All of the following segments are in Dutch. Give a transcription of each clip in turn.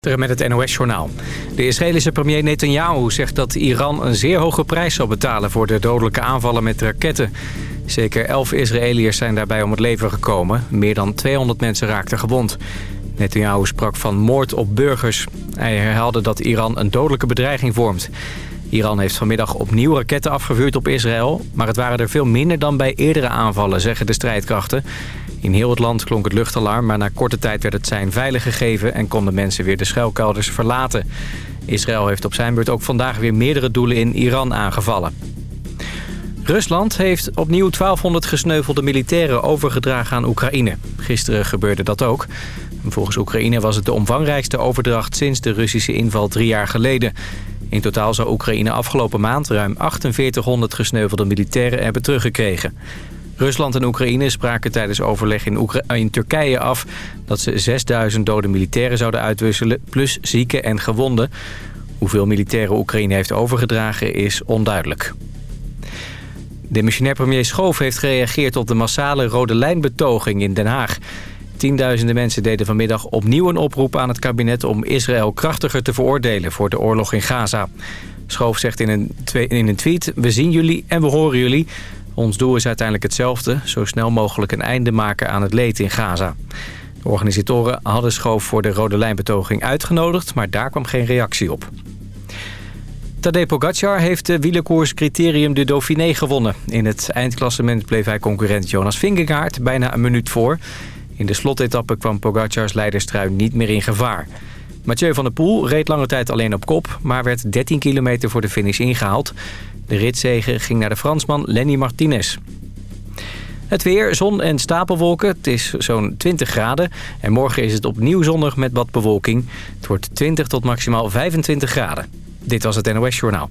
Met het NOS-journaal. De Israëlische premier Netanyahu zegt dat Iran een zeer hoge prijs zal betalen... voor de dodelijke aanvallen met raketten. Zeker elf Israëliërs zijn daarbij om het leven gekomen. Meer dan 200 mensen raakten gewond. Netanyahu sprak van moord op burgers. Hij herhaalde dat Iran een dodelijke bedreiging vormt. Iran heeft vanmiddag opnieuw raketten afgevuurd op Israël... maar het waren er veel minder dan bij eerdere aanvallen, zeggen de strijdkrachten. In heel het land klonk het luchtalarm, maar na korte tijd werd het zijn veilig gegeven... en konden mensen weer de schuilkelders verlaten. Israël heeft op zijn beurt ook vandaag weer meerdere doelen in Iran aangevallen. Rusland heeft opnieuw 1200 gesneuvelde militairen overgedragen aan Oekraïne. Gisteren gebeurde dat ook. Volgens Oekraïne was het de omvangrijkste overdracht sinds de Russische inval drie jaar geleden. In totaal zou Oekraïne afgelopen maand ruim 4800 gesneuvelde militairen hebben teruggekregen. Rusland en Oekraïne spraken tijdens overleg in, Turkije af... dat ze 6000 dode militairen zouden uitwisselen, plus zieken en gewonden. Hoeveel militairen Oekraïne heeft overgedragen is onduidelijk. Demissionair premier Schoof heeft gereageerd op de massale rode lijnbetoging in Den Haag. Tienduizenden mensen deden vanmiddag opnieuw een oproep aan het kabinet... om Israël krachtiger te veroordelen voor de oorlog in Gaza. Schoof zegt in een, tweet... we zien jullie en we horen jullie. Ons doel is uiteindelijk hetzelfde. Zo snel mogelijk een einde maken aan het leed in Gaza. De organisatoren hadden Schoof voor de Rode Lijnbetoging uitgenodigd... maar daar kwam geen reactie op. Tadej Pogacar heeft de wielerkoers Criterium de Dauphiné gewonnen. In het eindklassement bleef hij concurrent Jonas Vingegaard bijna een minuut voor. In de slotetappe kwam Pogacars leiderstrui niet meer in gevaar. Mathieu van der Poel reed lange tijd alleen op kop... maar werd 13 kilometer voor de finish ingehaald. De ritzege ging naar de Fransman Lenny Martinez. Het weer, zon en stapelwolken. Het is zo'n 20 graden. En morgen is het opnieuw zonnig met wat bewolking. Het wordt 20 tot maximaal 25 graden. Dit was het NOS Journaal.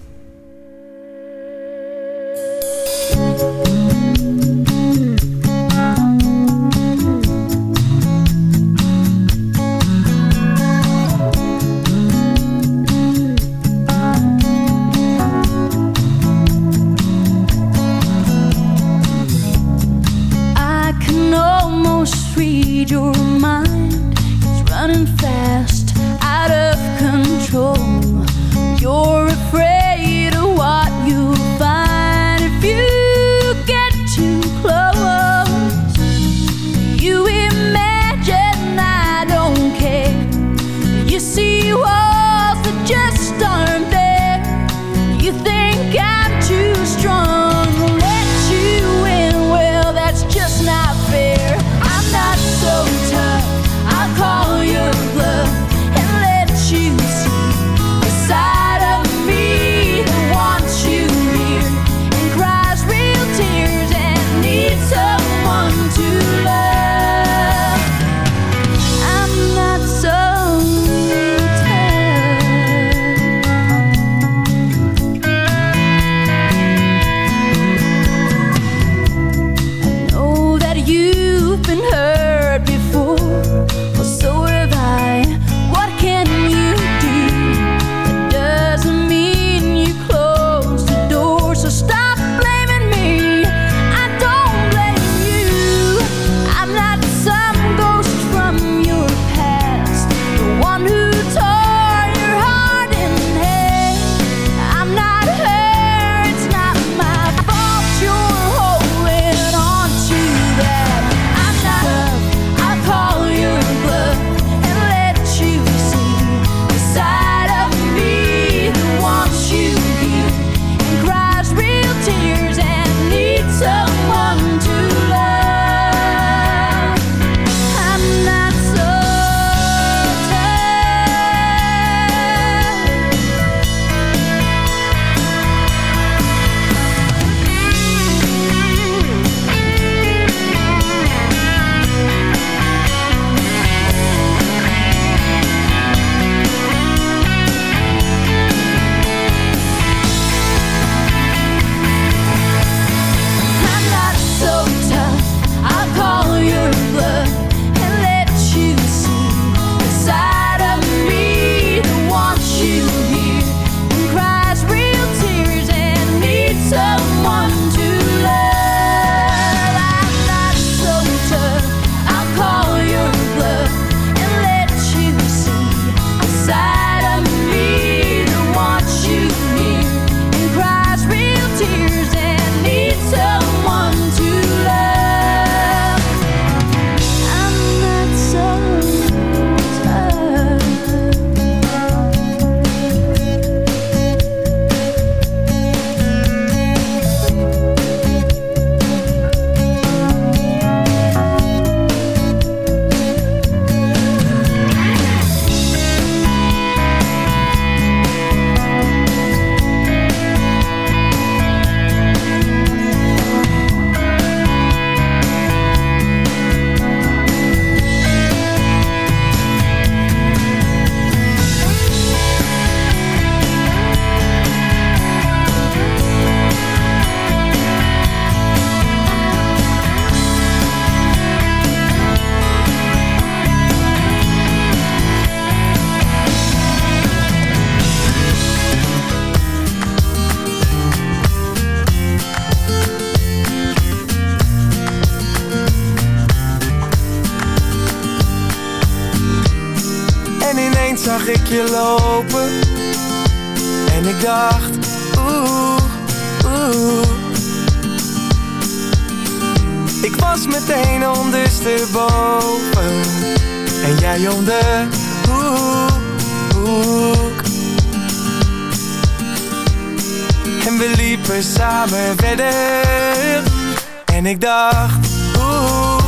Dacht, oeh,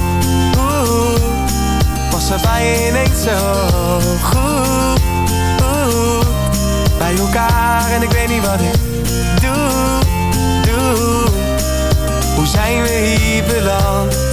oeh. Was er bij ineens zo goed? Bij elkaar en ik weet niet wat ik doe, doe. Hoe zijn we hier beland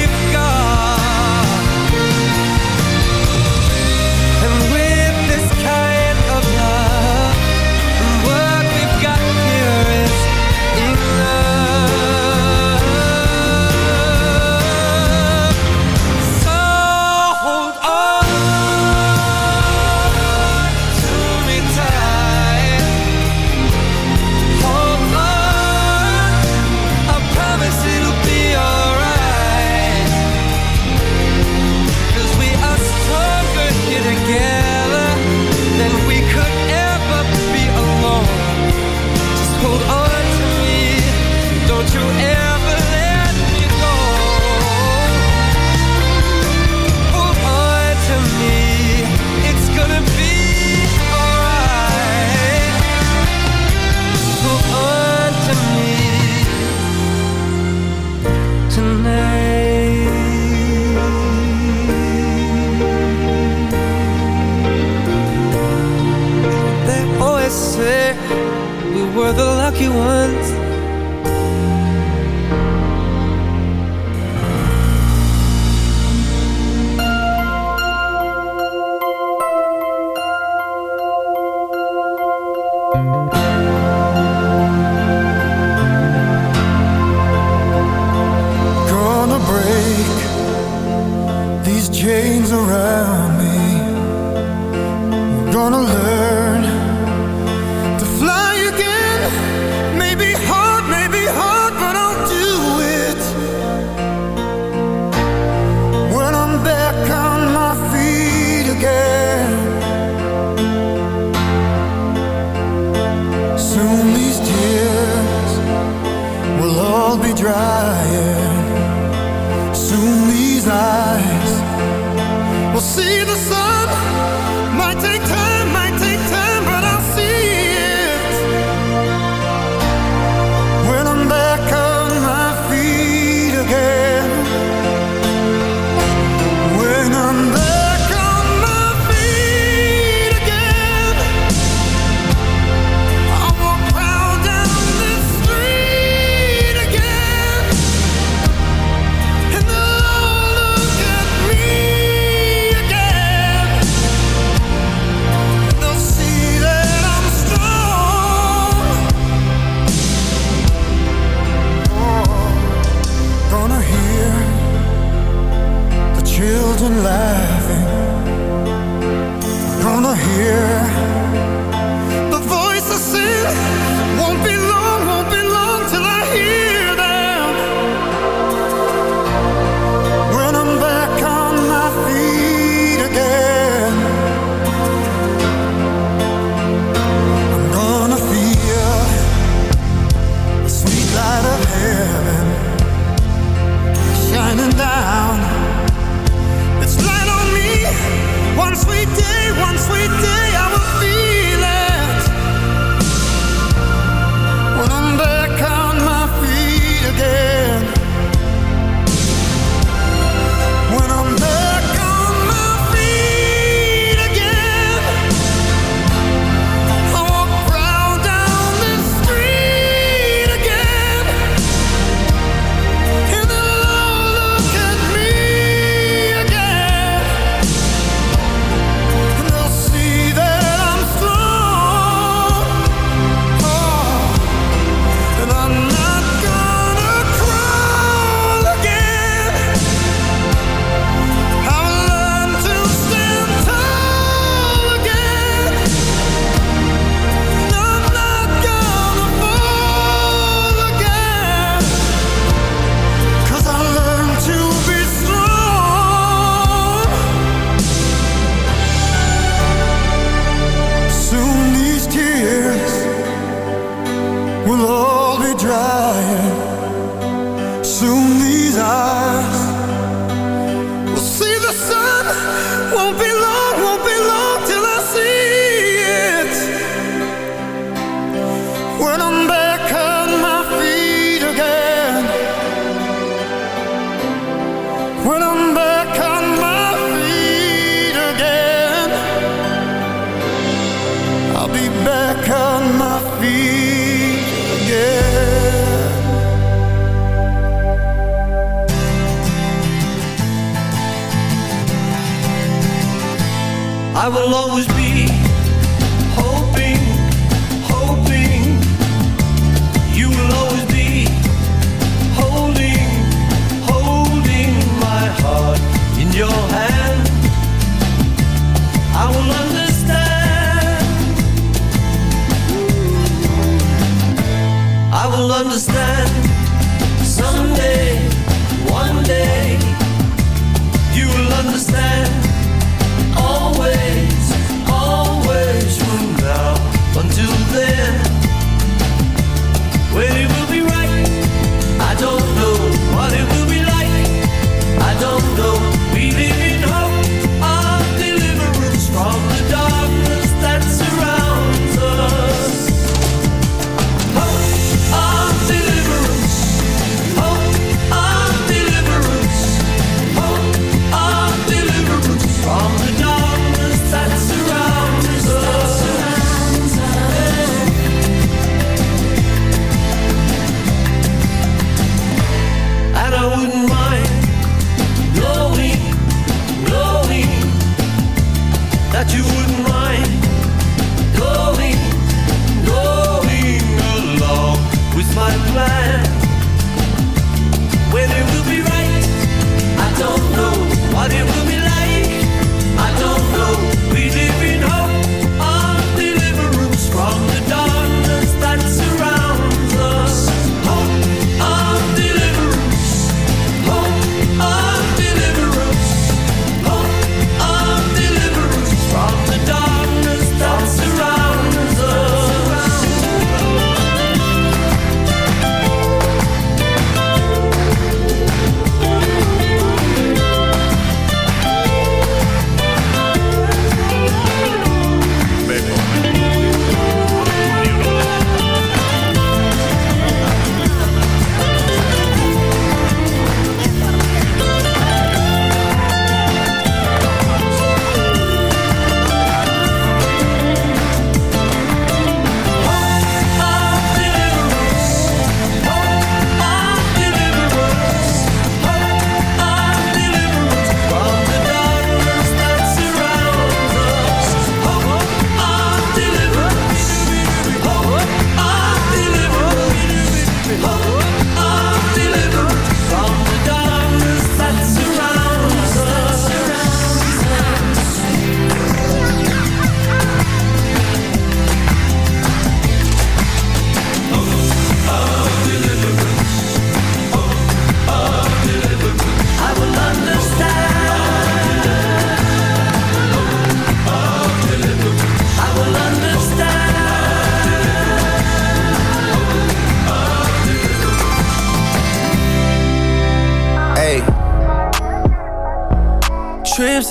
I will always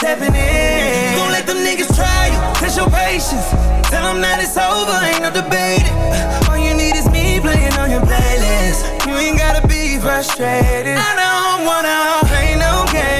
stepping in. Don't let them niggas try you, test your patience. Tell them that it's over, ain't no debate. All you need is me playing on your playlist. You ain't gotta be frustrated. I don't wanna play no game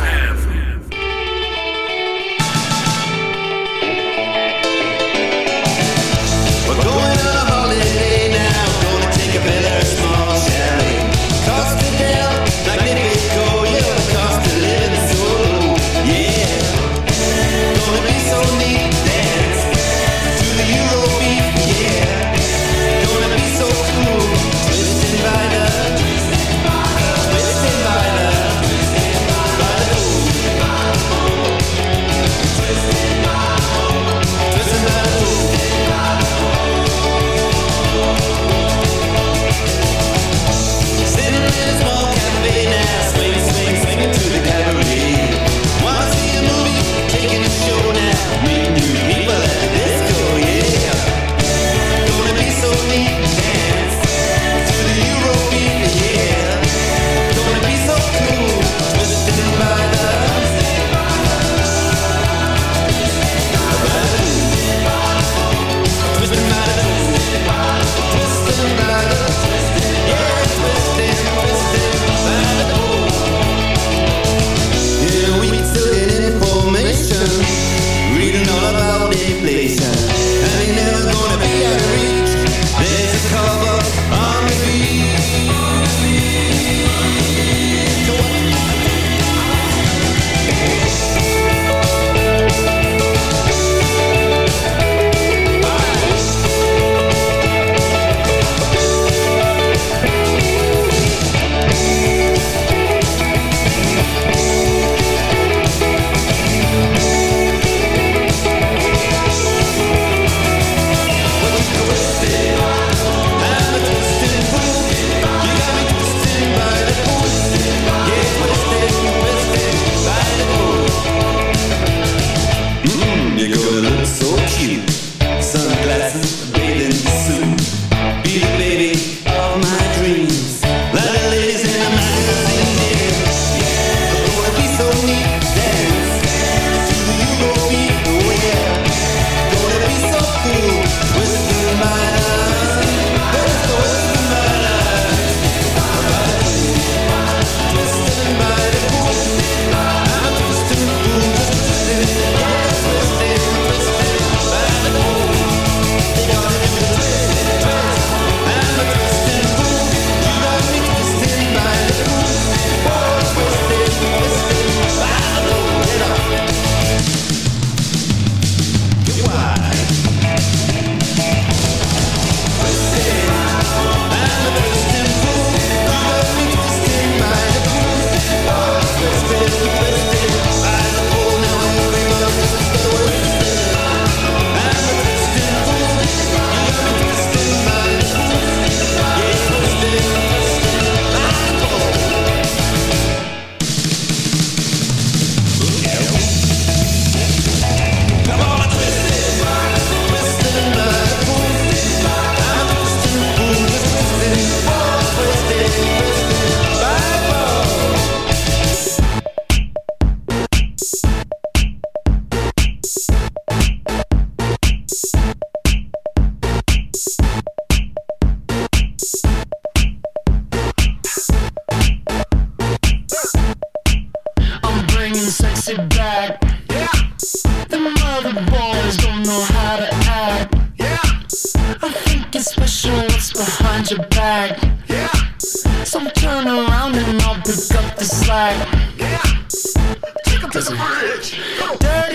Yeah. So turn around and I'll pick up the slack. Yeah. Take him to the bridge. Go.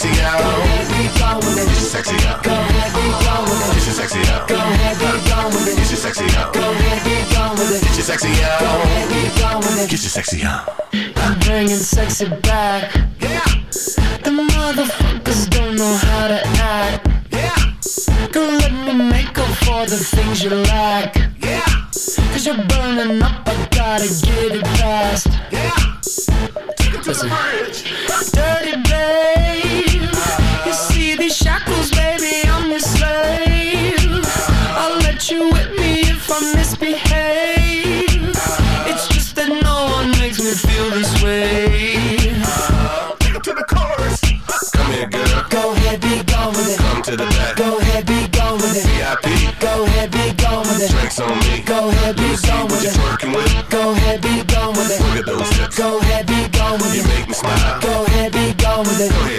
sexy out. Be gone with it. It's your sexy out. Go ahead, be gone with it. It's your sexy out. Go ahead, be gone with it. It's your sexy out. Go ahead, be gone with it. Get your sexy out. I'm bringing sexy back. Yeah. The motherfuckers don't know how to act. Yeah. Go let me make up for the things you lack. Like. Yeah. Cause you're burning up, I gotta get it fast. Yeah. Take it to Listen. the bridge.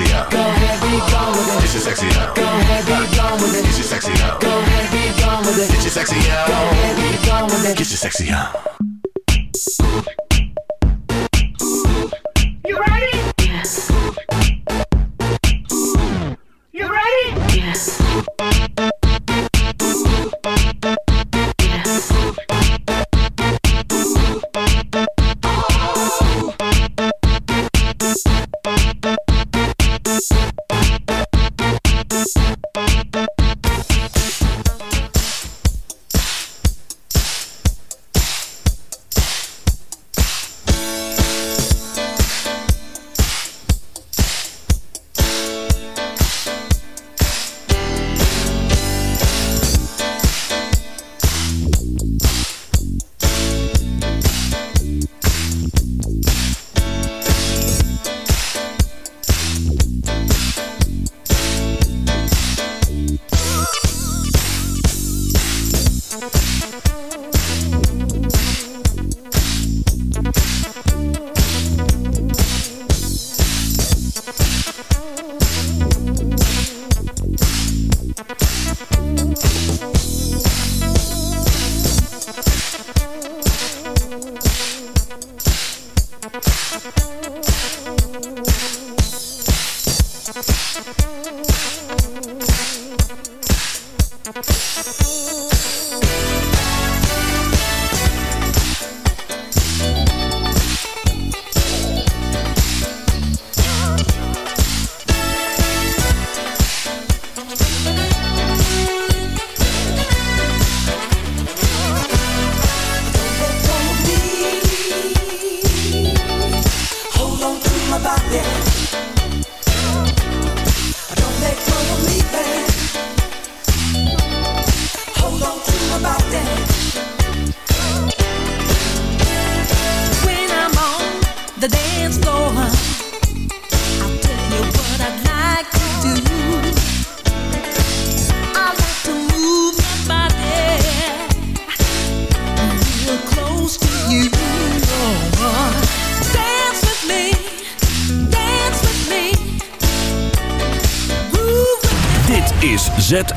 sexy now. Go ahead, be gone with it. Get just sexy up. Go ahead, be gone with it. Get just sexy up. Go ahead, be gone with it. Get just sexy up. Go ahead, be gone with it. Get just sexy up.